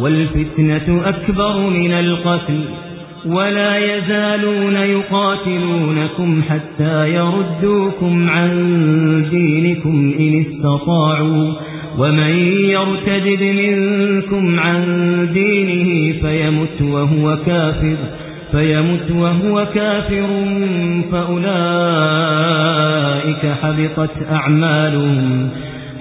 والفتنة أكبر من القتل ولا يزالون يقاتلونكم حتى يردوكم عن دينكم إن استطاعوا. ومن يرتد منكم عن دينه فيمت وهو كافر فيمت وهو كافر فأولئك حبطت أعمالهم.